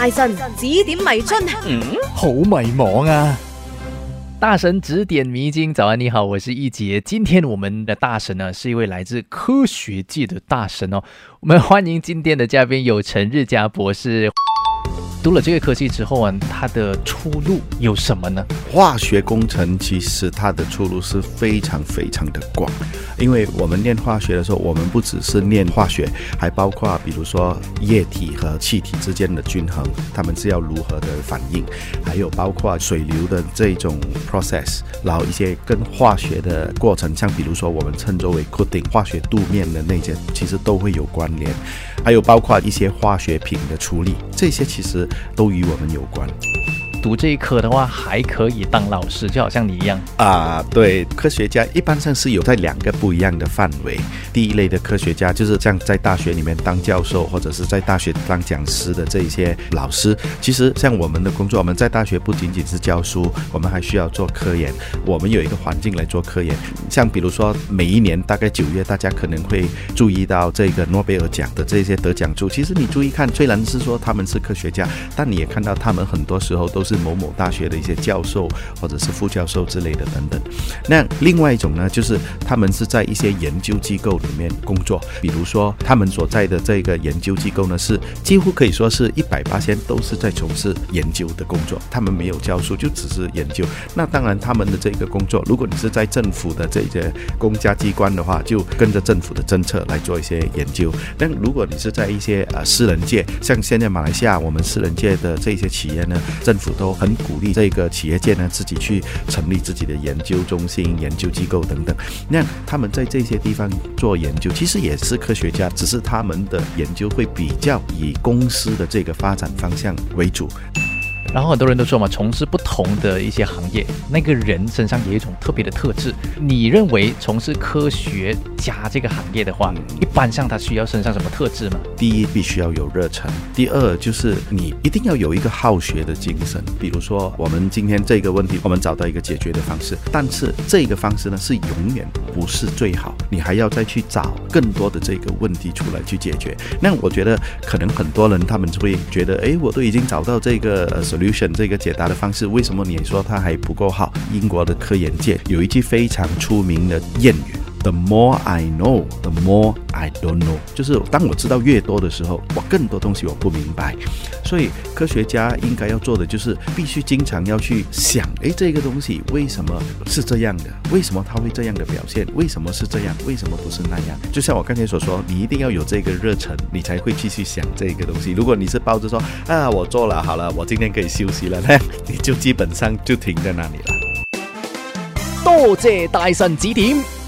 大神指点迷津，嗯，好迷茫啊！大神指点迷津，早安，你好，我是易杰。今天我们的大神呢，是一位来自科学界的大神哦。我们欢迎今天的嘉宾有陈日佳博士。读了这个科技之后啊，它的出路有什么呢？化学工程其实它的出路是非常非常的广，因为我们念化学的时候，我们不只是念化学，还包括比如说液体和气体之间的均衡，它们是要如何的反应，还有包括水流的这种 process，然后一些跟化学的过程，像比如说我们称作为 coating 化学镀面的那些，其实都会有关联。还有包括一些化学品的处理，这些其实都与我们有关。读这一科的话，还可以当老师，就好像你一样啊。对，科学家一般上是有在两个不一样的范围。第一类的科学家就是像在大学里面当教授，或者是在大学当讲师的这一些老师。其实像我们的工作，我们在大学不仅仅是教书，我们还需要做科研。我们有一个环境来做科研，像比如说每一年大概九月，大家可能会注意到这个诺贝尔奖的这些得奖助。其实你注意看，虽然是说他们是科学家，但你也看到他们很多时候都是。是某某大学的一些教授，或者是副教授之类的等等。那另外一种呢，就是他们是在一些研究机构里面工作，比如说他们所在的这个研究机构呢，是几乎可以说是一百八千都是在从事研究的工作，他们没有教书，就只是研究。那当然，他们的这个工作，如果你是在政府的这些公家机关的话，就跟着政府的政策来做一些研究。但如果你是在一些呃私人界，像现在马来西亚我们私人界的这些企业呢，政府。都很鼓励这个企业界呢自己去成立自己的研究中心、研究机构等等。那他们在这些地方做研究，其实也是科学家，只是他们的研究会比较以公司的这个发展方向为主。然后很多人都说嘛，从事不同的一些行业，那个人身上有一种特别的特质。你认为从事科学家这个行业的话，一般上他需要身上什么特质吗？第一，必须要有热忱；第二，就是你一定要有一个好学的精神。比如说，我们今天这个问题，我们找到一个解决的方式，但是这个方式呢，是永远不是最好，你还要再去找更多的这个问题出来去解决。那我觉得，可能很多人他们会觉得，哎，我都已经找到这个呃。solution 这个解答的方式，为什么你说它还不够好？英国的科研界有一句非常出名的谚语。The more I know, the more I don't know。就是当我知道越多的时候，我更多东西我不明白。所以科学家应该要做的就是必须经常要去想：哎，这个东西为什么是这样的？为什么它会这样的表现？为什么是这样？为什么不是那样？就像我刚才所说，你一定要有这个热忱，你才会继续想这个东西。如果你是抱着说啊，我做了好了，我今天可以休息了，那 你就基本上就停在那里了。多谢大神指点。